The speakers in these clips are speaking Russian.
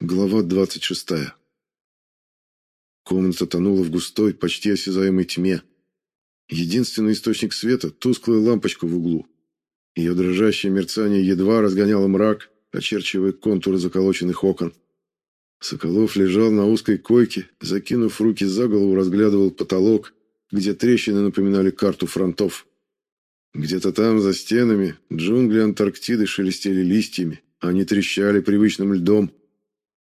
Глава 26. Комната тонула в густой, почти осязаемой тьме. Единственный источник света — тусклая лампочка в углу. Ее дрожащее мерцание едва разгоняло мрак, очерчивая контуры заколоченных окон. Соколов лежал на узкой койке, закинув руки за голову, разглядывал потолок, где трещины напоминали карту фронтов. Где-то там, за стенами, джунгли Антарктиды шелестели листьями, они трещали привычным льдом.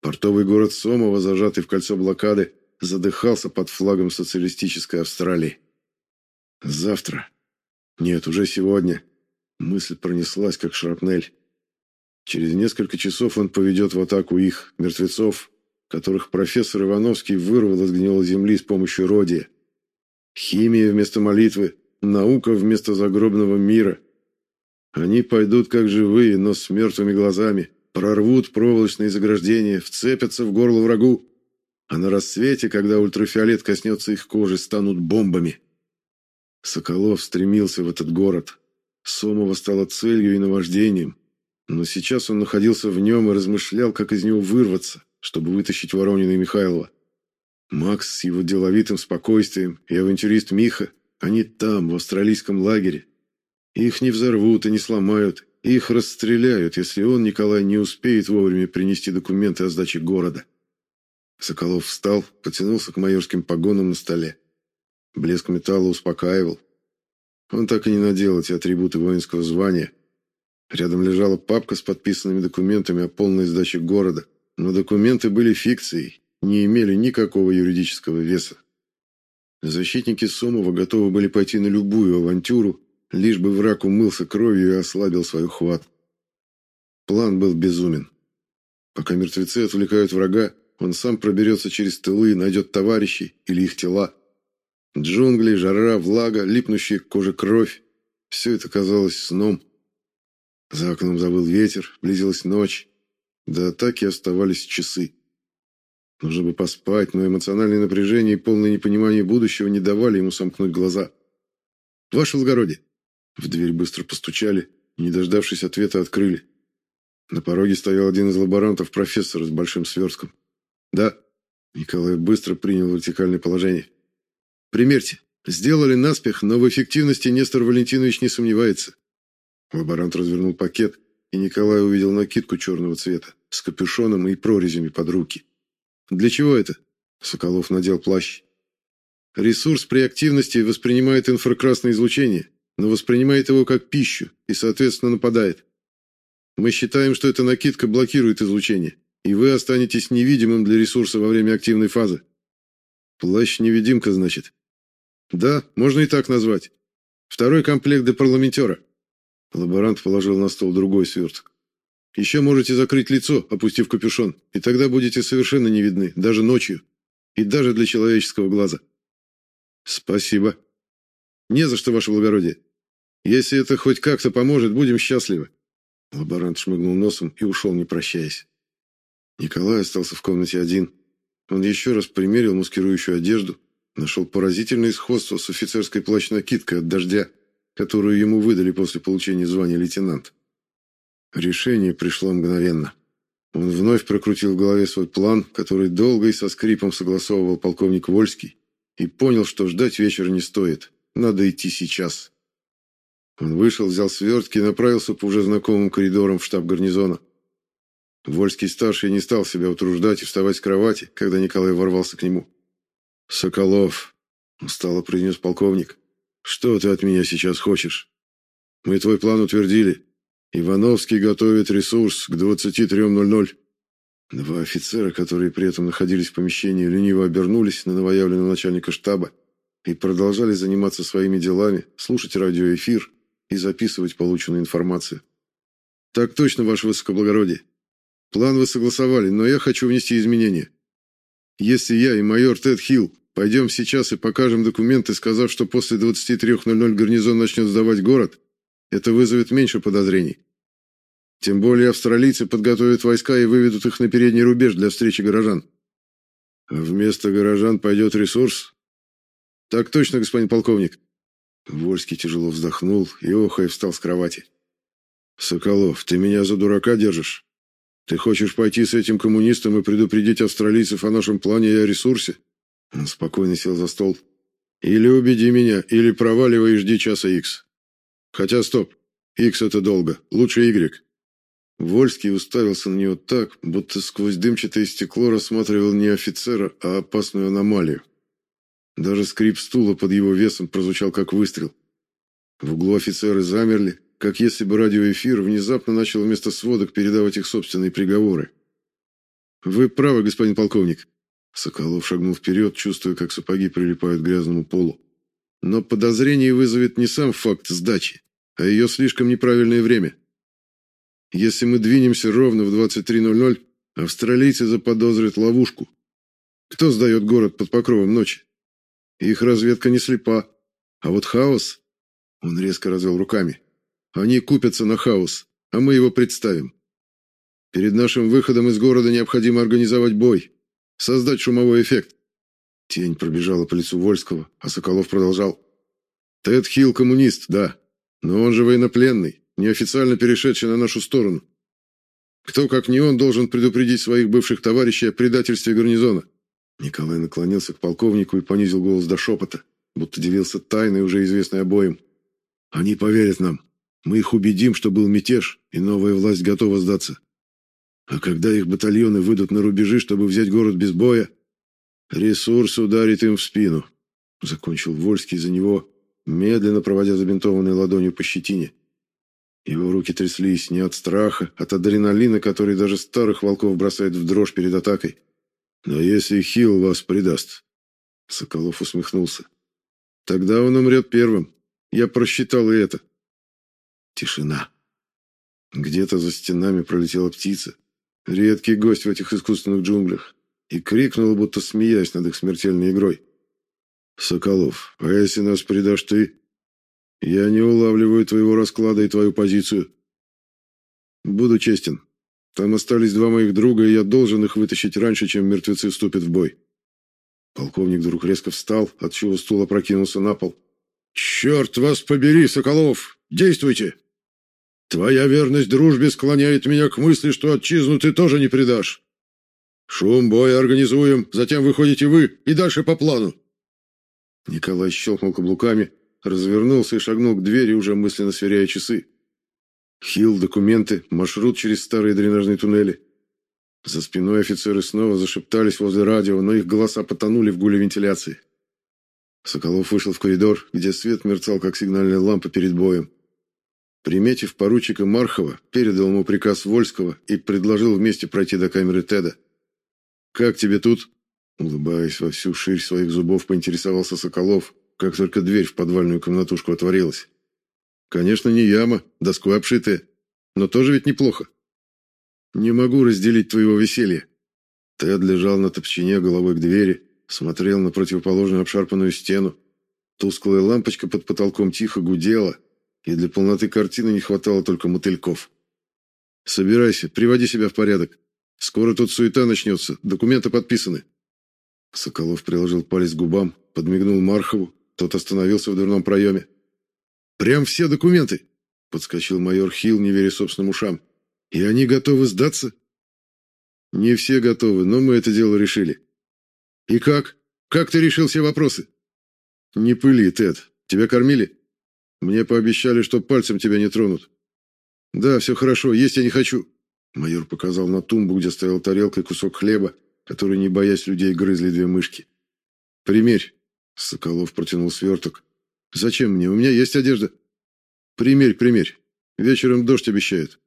Портовый город Сомово, зажатый в кольцо блокады, задыхался под флагом социалистической Австралии. Завтра. Нет, уже сегодня. Мысль пронеслась, как шрапнель. Через несколько часов он поведет в атаку их, мертвецов, которых профессор Ивановский вырвал из гнила земли с помощью родия. Химия вместо молитвы, наука вместо загробного мира. Они пойдут как живые, но с мертвыми глазами, прорвут проволочные заграждения, вцепятся в горло врагу, а на рассвете, когда ультрафиолет коснется их кожи, станут бомбами. Соколов стремился в этот город. Сомова стала целью и наваждением, но сейчас он находился в нем и размышлял, как из него вырваться, чтобы вытащить Воронина и Михайлова. Макс с его деловитым спокойствием и авантюрист Миха, они там, в австралийском лагере. Их не взорвут и не сломают, их расстреляют, если он, Николай, не успеет вовремя принести документы о сдаче города. Соколов встал, потянулся к майорским погонам на столе. Блеск металла успокаивал. Он так и не надел эти атрибуты воинского звания. Рядом лежала папка с подписанными документами о полной сдаче города, но документы были фикцией, не имели никакого юридического веса. Защитники Сомова готовы были пойти на любую авантюру, лишь бы враг умылся кровью и ослабил свою хватку. План был безумен. Пока мертвецы отвлекают врага, он сам проберется через тылы и найдет товарищей или их тела. Джунгли, жара, влага, липнущая к коже кровь — все это казалось сном. За окном забыл ветер, близилась ночь. До атаки оставались часы. Нужно бы поспать, но эмоциональное напряжение и полное непонимание будущего не давали ему сомкнуть глаза. «Ваше благородие!» В дверь быстро постучали, не дождавшись ответа, открыли. На пороге стоял один из лаборантов, профессор с большим свертком. «Да». Николай быстро принял вертикальное положение. «Примерьте. Сделали наспех, но в эффективности Нестор Валентинович не сомневается». Лаборант развернул пакет, и Николай увидел накидку черного цвета с капюшоном и прорезями под руки. «Для чего это?» Соколов надел плащ. «Ресурс при активности воспринимает инфракрасное излучение но воспринимает его как пищу и, соответственно, нападает. Мы считаем, что эта накидка блокирует излучение, и вы останетесь невидимым для ресурса во время активной фазы. Плащ-невидимка, значит? Да, можно и так назвать. Второй комплект для парламентера. Лаборант положил на стол другой сверток. Еще можете закрыть лицо, опустив капюшон, и тогда будете совершенно не видны, даже ночью, и даже для человеческого глаза. Спасибо. Не за что, ваше благородие. Если это хоть как-то поможет, будем счастливы. Лаборант шмыгнул носом и ушел, не прощаясь. Николай остался в комнате один. Он еще раз примерил маскирующую одежду, нашел поразительное сходство с офицерской плащ-накидкой от дождя, которую ему выдали после получения звания лейтенант. Решение пришло мгновенно. Он вновь прокрутил в голове свой план, который долго и со скрипом согласовывал полковник Вольский, и понял, что ждать вечера не стоит. Надо идти сейчас. Он вышел, взял свертки и направился по уже знакомым коридорам в штаб гарнизона. Вольский-старший не стал себя утруждать и вставать с кровати, когда Николай ворвался к нему. «Соколов», — устало произнес полковник, — «что ты от меня сейчас хочешь? Мы твой план утвердили. Ивановский готовит ресурс к 23.00». Два офицера, которые при этом находились в помещении, лениво обернулись на новоявленного начальника штаба и продолжали заниматься своими делами, слушать радиоэфир и записывать полученную информацию. Так точно, ваше высокоблагородие. План вы согласовали, но я хочу внести изменения. Если я и майор Тед Хилл пойдем сейчас и покажем документы, сказав, что после 23.00 гарнизон начнет сдавать город, это вызовет меньше подозрений. Тем более австралийцы подготовят войска и выведут их на передний рубеж для встречи горожан. А вместо горожан пойдет ресурс? Так точно, господин полковник. Вольский тяжело вздохнул и охая встал с кровати. «Соколов, ты меня за дурака держишь? Ты хочешь пойти с этим коммунистом и предупредить австралийцев о нашем плане и о ресурсе? Он спокойно сел за стол. Или убеди меня, или проваливай и жди часа Икс. Хотя стоп. Икс это долго. Лучше Игрек. Вольский уставился на него так, будто сквозь дымчатое стекло рассматривал не офицера, а опасную аномалию. Даже скрип стула под его весом прозвучал как выстрел. В углу офицеры замерли, как если бы радиоэфир внезапно начал вместо сводок передавать их собственные приговоры. «Вы правы, господин полковник». Соколов шагнул вперед, чувствуя, как сапоги прилипают к грязному полу. «Но подозрение вызовет не сам факт сдачи, а ее слишком неправильное время. Если мы двинемся ровно в 23.00, австралийцы заподозрят ловушку. Кто сдает город под покровом ночи? Их разведка не слепа. А вот хаос... Он резко развел руками. Они купятся на хаос, а мы его представим. Перед нашим выходом из города необходимо организовать бой, создать шумовой эффект. Тень пробежала по лицу Вольского, а Соколов продолжал. Тед Хилл коммунист, да, но он же военнопленный неофициально перешедший на нашу сторону. Кто, как не он, должен предупредить своих бывших товарищей о предательстве гарнизона? Николай наклонился к полковнику и понизил голос до шепота, будто делился тайной, уже известной обоим. Они поверят нам. Мы их убедим, что был мятеж, и новая власть готова сдаться. А когда их батальоны выйдут на рубежи, чтобы взять город без боя, ресурс ударит им в спину. Закончил Вольский за него, медленно проводя забинтованной ладонью по щетине. Его руки тряслись не от страха, от адреналина, который даже старых волков бросает в дрожь перед атакой. Но если Хилл вас предаст, Соколов усмехнулся. Тогда он умрет первым. Я просчитал и это. Тишина. Где-то за стенами пролетела птица, редкий гость в этих искусственных джунглях, и крикнула, будто смеясь над их смертельной игрой. «Соколов, а если нас предашь ты, я не улавливаю твоего расклада и твою позицию. Буду честен. Там остались два моих друга, и я должен их вытащить раньше, чем мертвецы вступят в бой. Полковник вдруг резко встал, отчего стул опрокинулся на пол. «Черт вас побери, Соколов! Действуйте! Твоя верность дружбе склоняет меня к мысли, что отчизну ты тоже не предашь. Шум боя организуем, затем выходите вы, и дальше по плану!» Николай щелкнул каблуками, развернулся и шагнул к двери, уже мысленно сверяя часы. Хил, документы, маршрут через старые дренажные туннели. За спиной офицеры снова зашептались возле радио, но их голоса потонули в гуле вентиляции. Соколов вышел в коридор, где свет мерцал, как сигнальная лампа перед боем. Приметив поручика Мархова, передал ему приказ Вольского и предложил вместе пройти до камеры Теда. «Как тебе тут?» Улыбаясь во всю ширь своих зубов, поинтересовался Соколов, как только дверь в подвальную комнатушку отворилась. Конечно, не яма, доской обшитая, но тоже ведь неплохо. Не могу разделить твоего веселья. Тед лежал на топчине головой к двери, смотрел на противоположную обшарпанную стену. Тусклая лампочка под потолком тихо гудела, и для полноты картины не хватало только мотыльков. Собирайся, приводи себя в порядок. Скоро тут суета начнется, документы подписаны. Соколов приложил палец к губам, подмигнул Мархову, тот остановился в дверном проеме. «Прям все документы!» — подскочил майор Хилл, не веря собственным ушам. «И они готовы сдаться?» «Не все готовы, но мы это дело решили». «И как? Как ты решил все вопросы?» «Не пыли, Тед. Тебя кормили?» «Мне пообещали, что пальцем тебя не тронут». «Да, все хорошо, есть я не хочу». Майор показал на тумбу, где стоял тарелка и кусок хлеба, который, не боясь людей, грызли две мышки. «Примерь». Соколов протянул сверток. «Зачем мне? У меня есть одежда». «Примерь, примерь. Вечером дождь обещает».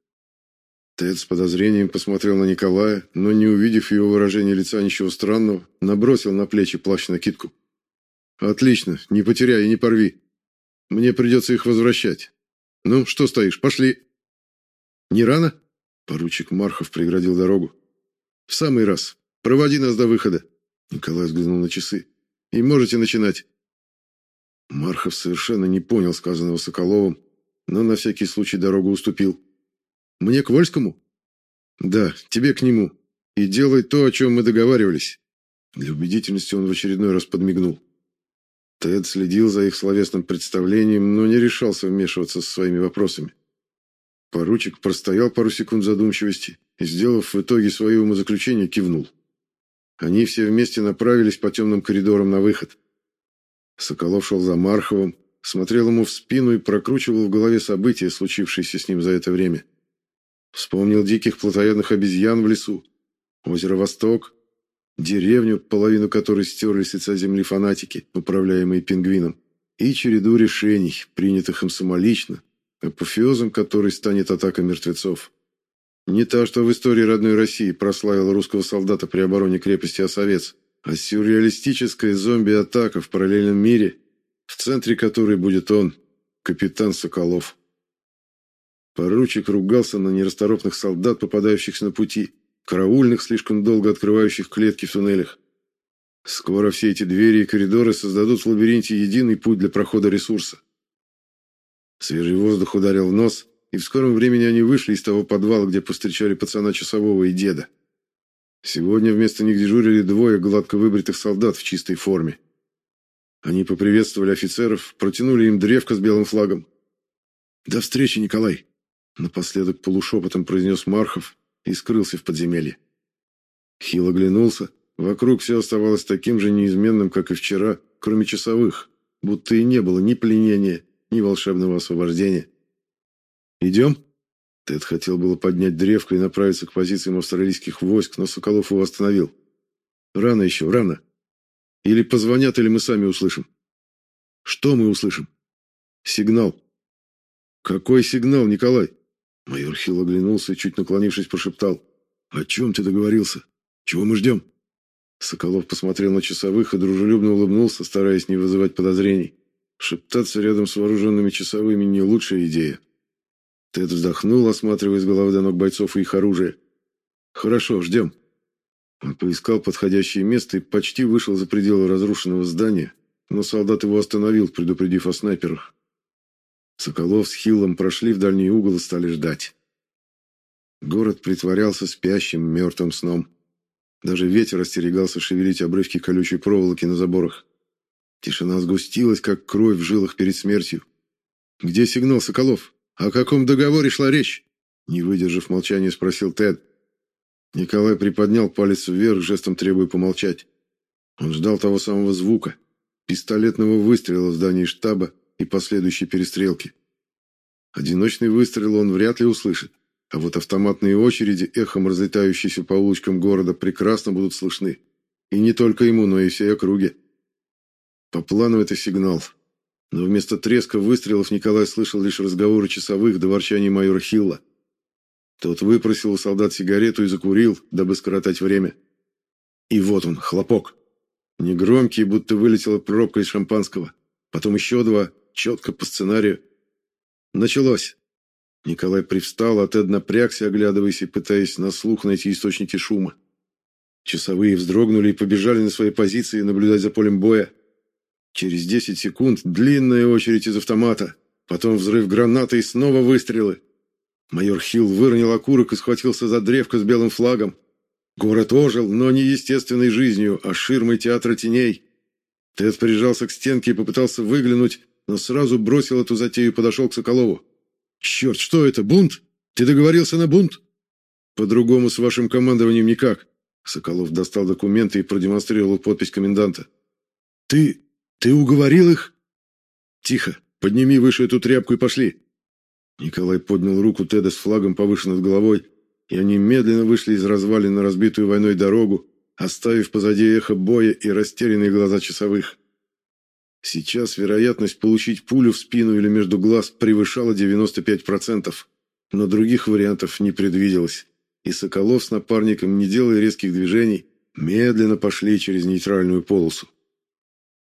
Тед с подозрением посмотрел на Николая, но, не увидев его выражения лица ничего странного, набросил на плечи плащ-накидку. «Отлично, не потеряй и не порви. Мне придется их возвращать. Ну, что стоишь, пошли». «Не рано?» Поручик Мархов преградил дорогу. «В самый раз. Проводи нас до выхода». Николай взглянул на часы. И можете начинать. Мархов совершенно не понял сказанного Соколовым, но на всякий случай дорогу уступил. Мне к Вольскому? Да, тебе к нему. И делай то, о чем мы договаривались. Для убедительности он в очередной раз подмигнул. Тед следил за их словесным представлением, но не решался вмешиваться со своими вопросами. Поручик простоял пару секунд задумчивости и, сделав в итоге свое умозаключение, кивнул. Они все вместе направились по темным коридорам на выход. Соколов шел за Марховым, смотрел ему в спину и прокручивал в голове события, случившиеся с ним за это время. Вспомнил диких плотоядных обезьян в лесу, озеро Восток, деревню, половину которой стерли с лица земли фанатики, управляемые пингвином, и череду решений, принятых им самолично, апофеозом которой станет атака мертвецов. Не та, что в истории родной России прославила русского солдата при обороне крепости Осовец, а сюрреалистическая зомби-атака в параллельном мире, в центре которой будет он, капитан Соколов. Поручик ругался на нерасторопных солдат, попадающихся на пути, караульных, слишком долго открывающих клетки в туннелях. Скоро все эти двери и коридоры создадут в лабиринте единый путь для прохода ресурса. Свежий воздух ударил в нос, и в скором времени они вышли из того подвала, где повстречали пацана часового и деда. Сегодня вместо них дежурили двое гладко выбритых солдат в чистой форме. Они поприветствовали офицеров, протянули им древко с белым флагом. «До встречи, Николай!» Напоследок полушепотом произнес Мархов и скрылся в подземелье. Хил оглянулся. Вокруг все оставалось таким же неизменным, как и вчера, кроме часовых, будто и не было ни пленения, ни волшебного освобождения. «Идем?» Тед хотел было поднять древко и направиться к позициям австралийских войск, но Соколов его остановил. «Рано еще, рано. Или позвонят, или мы сами услышим». «Что мы услышим?» «Сигнал». «Какой сигнал, Николай?» Майор Хилл оглянулся и, чуть наклонившись, прошептал. «О чем ты договорился? Чего мы ждем?» Соколов посмотрел на часовых и дружелюбно улыбнулся, стараясь не вызывать подозрений. Шептаться рядом с вооруженными часовыми не лучшая идея. Тед вздохнул, осматривая с головы до ног бойцов и их оружие. «Хорошо, ждем». Он поискал подходящее место и почти вышел за пределы разрушенного здания, но солдат его остановил, предупредив о снайперах. Соколов с Хиллом прошли в дальний угол и стали ждать. Город притворялся спящим, мертвым сном. Даже ветер остерегался шевелить обрывки колючей проволоки на заборах. Тишина сгустилась, как кровь в жилах перед смертью. «Где сигнал, Соколов? О каком договоре шла речь?» Не выдержав молчания, спросил Тед. Николай приподнял палец вверх, жестом требуя помолчать. Он ждал того самого звука, пистолетного выстрела в здании штаба, и последующей перестрелки. Одиночный выстрел он вряд ли услышит, а вот автоматные очереди, эхом разлетающиеся по улочкам города, прекрасно будут слышны. И не только ему, но и всей округе. По плану это сигнал. Но вместо треска выстрелов Николай слышал лишь разговоры часовых до ворчания майора Хилла. Тот выпросил у солдат сигарету и закурил, дабы скоротать время. И вот он, хлопок. Негромкий, будто вылетела пробка из шампанского. Потом еще два, четко по сценарию. Началось. Николай привстал, а Тед напрягся, оглядываясь и пытаясь на слух найти источники шума. Часовые вздрогнули и побежали на свои позиции наблюдать за полем боя. Через 10 секунд длинная очередь из автомата, потом взрыв гранаты и снова выстрелы. Майор Хилл выронил окурок и схватился за древко с белым флагом. Город ожил, но не естественной жизнью, а ширмой театра теней. Тед прижался к стенке и попытался выглянуть, но сразу бросил эту затею и подошел к Соколову. «Черт, что это, бунт? Ты договорился на бунт?» «По-другому с вашим командованием никак». Соколов достал документы и продемонстрировал подпись коменданта. «Ты... ты уговорил их?» «Тихо, подними выше эту тряпку и пошли». Николай поднял руку Теда с флагом повыше над головой, и они медленно вышли из развалин на разбитую войной дорогу, оставив позади эхо боя и растерянные глаза часовых. Сейчас вероятность получить пулю в спину или между глаз превышала 95%, но других вариантов не предвиделось, и Соколов с напарником, не делая резких движений, медленно пошли через нейтральную полосу.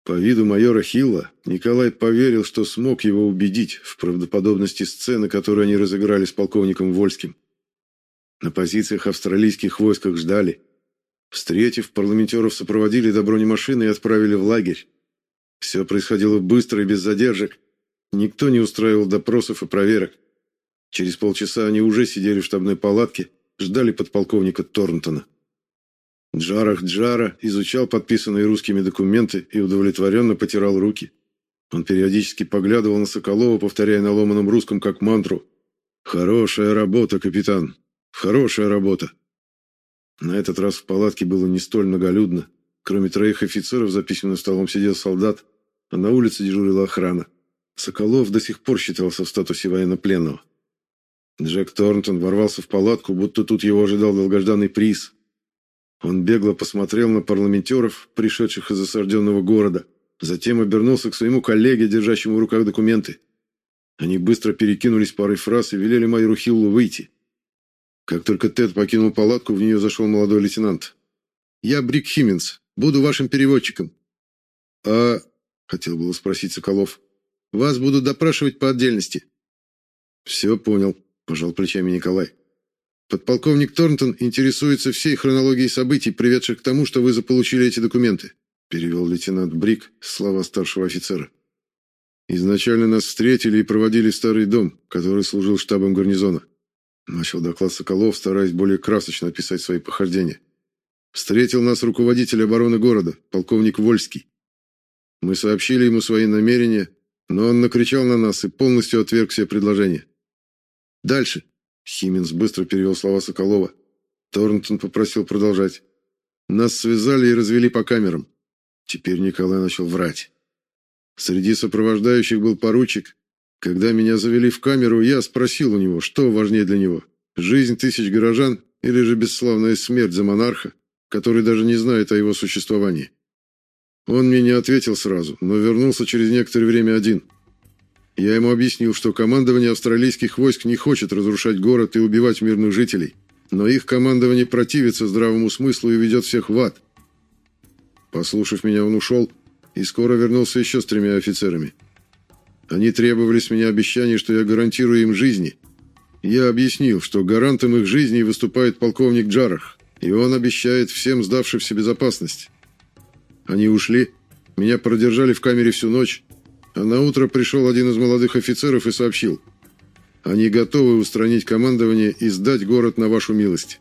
По виду майора Хилла Николай поверил, что смог его убедить в правдоподобности сцены, которую они разыграли с полковником Вольским. На позициях австралийских войсках ждали. Встретив, парламентеров сопроводили до бронемашины и отправили в лагерь. Все происходило быстро и без задержек. Никто не устраивал допросов и проверок. Через полчаса они уже сидели в штабной палатке, ждали подполковника Торнтона. Джарах Джара изучал подписанные русскими документы и удовлетворенно потирал руки. Он периодически поглядывал на Соколова, повторяя на ломаном русском как мантру. Хорошая работа, капитан. Хорошая работа. На этот раз в палатке было не столь многолюдно. Кроме троих офицеров за письменным столом сидел солдат, а на улице дежурила охрана. Соколов до сих пор считался в статусе военнопленного. Джек Торнтон ворвался в палатку, будто тут его ожидал долгожданный приз. Он бегло посмотрел на парламентеров, пришедших из осажденного города, затем обернулся к своему коллеге, держащему в руках документы. Они быстро перекинулись парой фраз и велели майору Хиллу выйти. Как только Тед покинул палатку, в нее зашел молодой лейтенант. «Я Брик Химминс. Буду вашим переводчиком». «А...» — хотел было спросить Соколов. «Вас будут допрашивать по отдельности». «Все понял», — пожал плечами Николай. «Подполковник Торнтон интересуется всей хронологией событий, приведших к тому, что вы заполучили эти документы», — перевел лейтенант Брик слова старшего офицера. «Изначально нас встретили и проводили старый дом, который служил штабом гарнизона. Начал доклад Соколов, стараясь более красочно описать свои похождения. Встретил нас руководитель обороны города, полковник Вольский. Мы сообщили ему свои намерения, но он накричал на нас и полностью отверг все предложения. Дальше. Химинс быстро перевел слова Соколова. Торнтон попросил продолжать. Нас связали и развели по камерам. Теперь Николай начал врать. Среди сопровождающих был поручик, когда меня завели в камеру, я спросил у него, что важнее для него – жизнь тысяч горожан или же бесславная смерть за монарха, который даже не знает о его существовании. Он мне не ответил сразу, но вернулся через некоторое время один. Я ему объяснил, что командование австралийских войск не хочет разрушать город и убивать мирных жителей, но их командование противится здравому смыслу и ведет всех в ад. Послушав меня, он ушел и скоро вернулся еще с тремя офицерами. Они требовали с меня обещаний, что я гарантирую им жизни. Я объяснил, что гарантом их жизни выступает полковник Джарах, и он обещает всем сдавшимся безопасность. Они ушли, меня продержали в камере всю ночь, а на утро пришел один из молодых офицеров и сообщил: они готовы устранить командование и сдать город на вашу милость.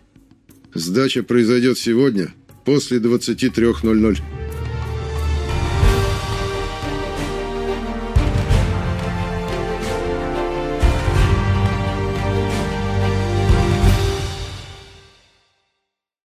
Сдача произойдет сегодня после 23:00.